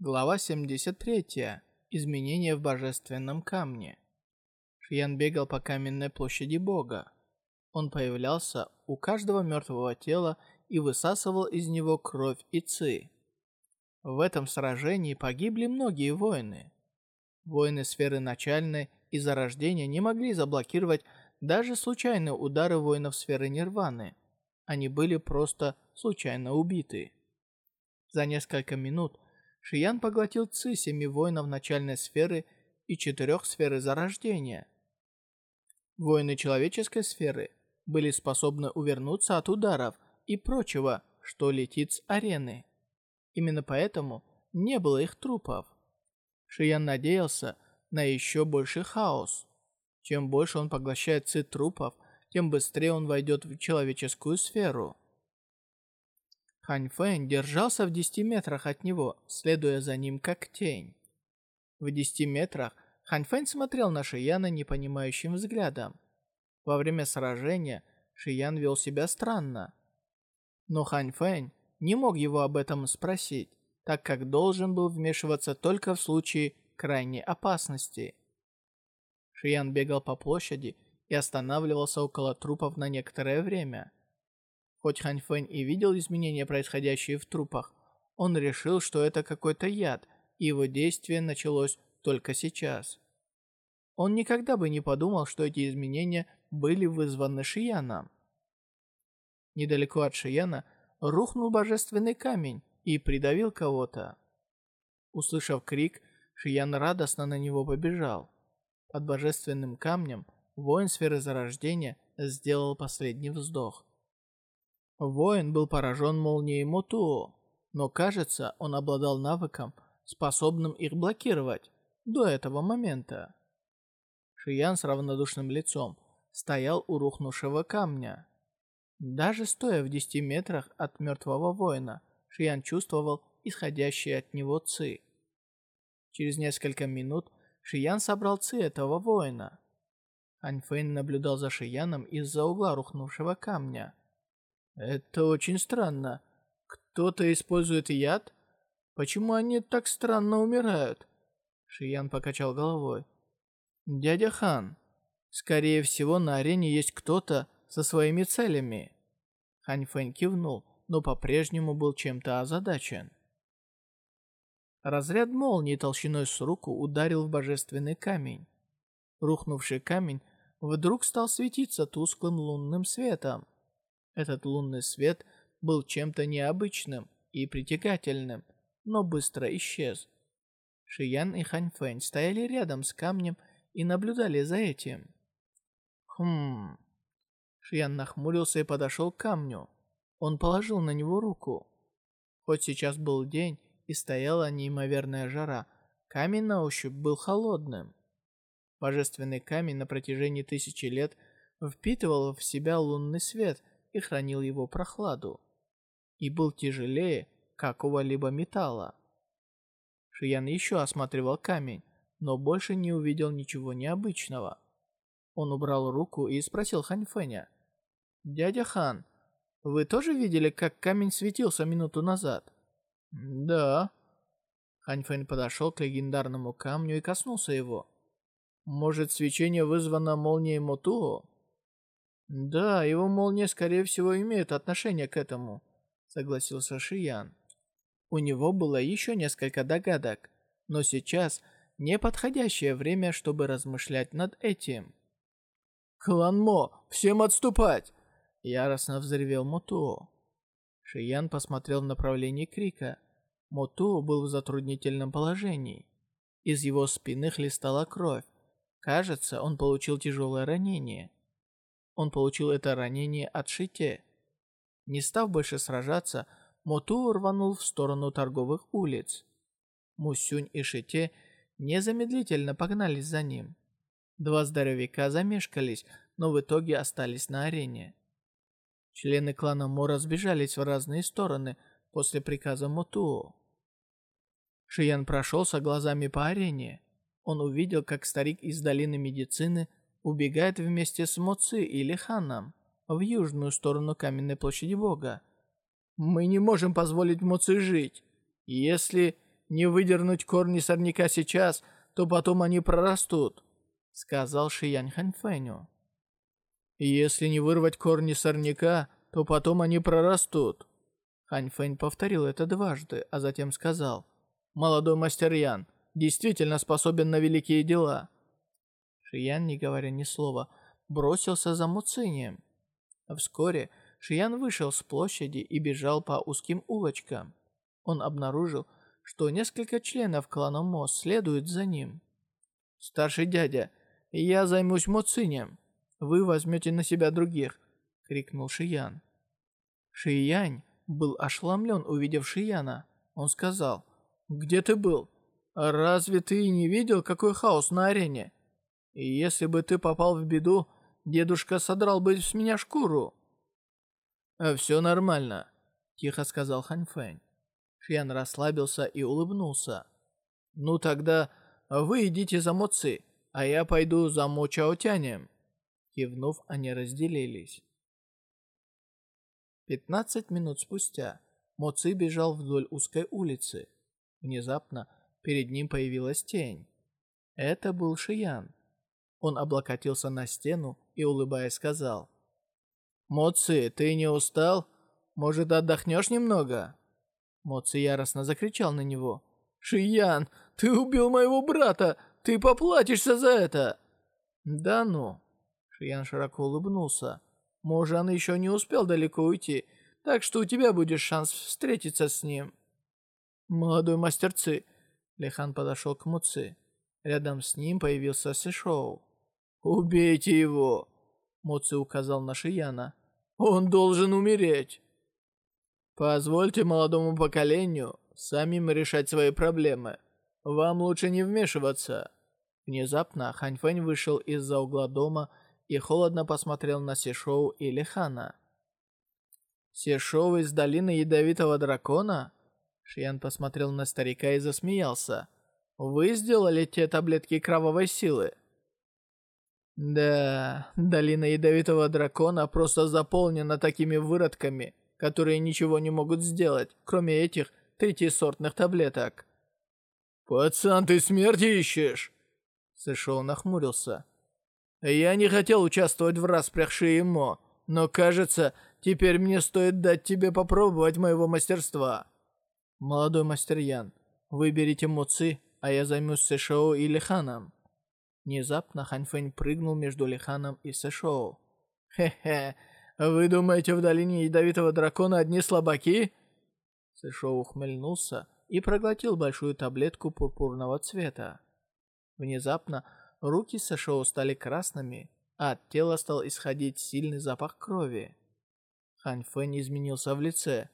Глава 73. Изменения в божественном камне. Шиян бегал по каменной площади Бога. Он появлялся у каждого мертвого тела и высасывал из него кровь и ци. В этом сражении погибли многие воины. Воины сферы начальной и зарождения не могли заблокировать даже случайные удары воинов сферы нирваны. Они были просто случайно убиты. За несколько минут Шиян поглотил ци семи воинов начальной сферы и четырех сферы зарождения. Воины человеческой сферы были способны увернуться от ударов и прочего, что летит с арены. Именно поэтому не было их трупов. Шиян надеялся на еще больший хаос. Чем больше он поглощает ци трупов, тем быстрее он войдет в человеческую сферу. Хань Фэн держался в 10 метрах от него, следуя за ним как тень. В 10 метрах Хань Фэн смотрел на Шияна непонимающим взглядом. Во время сражения Шиян вел себя странно. Но Хань Фэн не мог его об этом спросить, так как должен был вмешиваться только в случае крайней опасности. Шиян бегал по площади и останавливался около трупов на некоторое время. Хоть Хань Фэнь и видел изменения, происходящие в трупах, он решил, что это какой-то яд, и его действие началось только сейчас. Он никогда бы не подумал, что эти изменения были вызваны Шияном. Недалеко от Шияна рухнул божественный камень и придавил кого-то. Услышав крик, Шиян радостно на него побежал. Под божественным камнем воин сферы зарождения сделал последний вздох. Воин был поражен молнией Мотуо, но кажется, он обладал навыком, способным их блокировать до этого момента. Шиян с равнодушным лицом стоял у рухнувшего камня. Даже стоя в 10 метрах от мертвого воина, Шиян чувствовал исходящие от него ци. Через несколько минут Шиян собрал ци этого воина. Аньфейн наблюдал за Шияном из-за угла рухнувшего камня. Это очень странно. Кто-то использует яд? Почему они так странно умирают? Шиян покачал головой. Дядя Хан, скорее всего на арене есть кто-то со своими целями. Хань Фэн кивнул, но по-прежнему был чем-то озадачен. Разряд молнии толщиной с руку ударил в божественный камень. Рухнувший камень вдруг стал светиться тусклым лунным светом. Этот лунный свет был чем-то необычным и притягательным, но быстро исчез. Шиян и Ханьфэнь стояли рядом с камнем и наблюдали за этим. Хм... Шиян нахмурился и подошел к камню. Он положил на него руку. Хоть сейчас был день и стояла неимоверная жара, камень на ощупь был холодным. Божественный камень на протяжении тысячи лет впитывал в себя лунный свет – и хранил его прохладу, и был тяжелее какого-либо металла. Шиян еще осматривал камень, но больше не увидел ничего необычного. Он убрал руку и спросил Ханьфэня. «Дядя Хан, вы тоже видели, как камень светился минуту назад?» «Да». Ханьфэнь подошел к легендарному камню и коснулся его. «Может, свечение вызвано молнией Мотуо?» «Да, его молния, скорее всего, имеет отношение к этому», — согласился Шиян. У него было еще несколько догадок, но сейчас неподходящее время, чтобы размышлять над этим. «Клан Мо, всем отступать!» — яростно взревел Мотуо. Шиян посмотрел в направлении крика. Мотуо был в затруднительном положении. Из его спины хлестала кровь. Кажется, он получил тяжелое ранение. Он получил это ранение от Шите. Не став больше сражаться, Моту рванул в сторону торговых улиц. Мусюнь и Шите незамедлительно погнались за ним. Два здоровяка замешкались, но в итоге остались на арене. Члены клана Мо разбежались в разные стороны после приказа Мотуо. Шиян прошелся глазами по арене. Он увидел, как старик из долины медицины убегает вместе с Моци или Ханом в южную сторону каменной площади Бога. Мы не можем позволить Моци жить. Если не выдернуть корни сорняка сейчас, то потом они прорастут», — сказал Шиянь Ханьфэню. «Если не вырвать корни сорняка, то потом они прорастут». Ханьфэнь повторил это дважды, а затем сказал, «Молодой мастер Ян действительно способен на великие дела». Шиян, не говоря ни слова, бросился за Муцинием. Вскоре Шиян вышел с площади и бежал по узким улочкам. Он обнаружил, что несколько членов клана Мо следуют за ним. «Старший дядя, я займусь Моцинем. Вы возьмете на себя других», — крикнул Шиян. Шиянь был ошеломлен, увидев Шияна. Он сказал, «Где ты был? Разве ты не видел, какой хаос на арене? И если бы ты попал в беду, дедушка содрал бы с меня шкуру». «Все нормально», — тихо сказал Хань Фэнь. Шиян расслабился и улыбнулся. «Ну тогда вы идите за Моци, а я пойду за Мо Чаотянем». Кивнув, они разделились. Пятнадцать минут спустя Моци бежал вдоль узкой улицы. Внезапно перед ним появилась тень. Это был Шиян. Он облокотился на стену и, улыбаясь, сказал. «Моци, ты не устал? Может, отдохнешь немного?» Моци яростно закричал на него. «Шиян, ты убил моего брата! Ты поплатишься за это!» «Да ну!» Шиян широко улыбнулся. «Может, еще не успел далеко уйти, так что у тебя будет шанс встретиться с ним». «Молодой мастер Ци!» Лихан подошел к Муци. Рядом с ним появился Сишоу. «Убейте его!» Муци указал на Шияна. «Он должен умереть!» Позвольте молодому поколению самим решать свои проблемы. Вам лучше не вмешиваться. Внезапно Хань Фэнь вышел из-за угла дома и холодно посмотрел на Сишоу и Лихана. «Сишоу из долины ядовитого дракона?» Шиян посмотрел на старика и засмеялся. «Вы сделали те таблетки кровавой силы?» «Да, долина ядовитого дракона просто заполнена такими выродками, которые ничего не могут сделать, кроме этих третьесортных таблеток. «Пацан, ты смерти ищешь?» Сэшоу нахмурился. «Я не хотел участвовать в распрях Шиимо, но, кажется, теперь мне стоит дать тебе попробовать моего мастерства». «Молодой мастер Ян, выберите Муци, а я займусь Сэшоу и Лиханом». Внезапно Ханьфэнь прыгнул между Лиханом и Сэшоу. «Хе-хе, вы думаете, в долине ядовитого дракона одни слабаки?» Сэшоу ухмыльнулся и проглотил большую таблетку пурпурного цвета. Внезапно руки Сэшоу стали красными, а от тела стал исходить сильный запах крови. Хань Фэнь изменился в лице.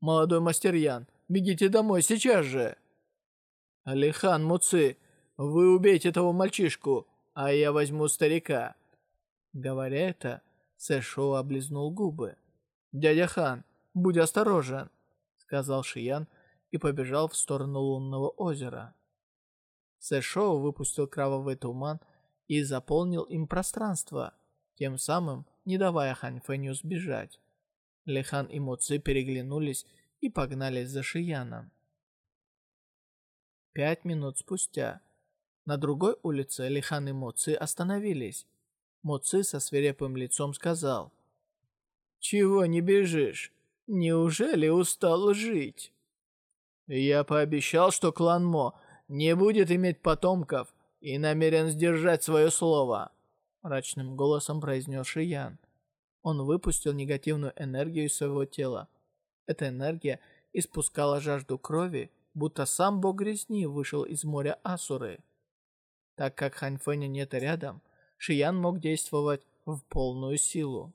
«Молодой мастер Ян, бегите домой сейчас же!» «Алихан Муци, вы убейте этого мальчишку, а я возьму старика!» Говоря это, Сэшоу облизнул губы. «Дядя Хан, будь осторожен», — сказал Шиян и побежал в сторону лунного озера. Сэшоу выпустил кровавый туман и заполнил им пространство, тем самым не давая Хань Фэню сбежать. Лихан и Моци переглянулись и погнались за Шияном. Пять минут спустя на другой улице Лихан и Моци остановились. Моци со свирепым лицом сказал. «Чего не бежишь? Неужели устал жить?» «Я пообещал, что клан Мо не будет иметь потомков и намерен сдержать свое слово», мрачным голосом произнес Шиян. Он выпустил негативную энергию из своего тела. Эта энергия испускала жажду крови, будто сам бог грязни вышел из моря Асуры. Так как Хань Фэня нет рядом, Шиян мог действовать в полную силу.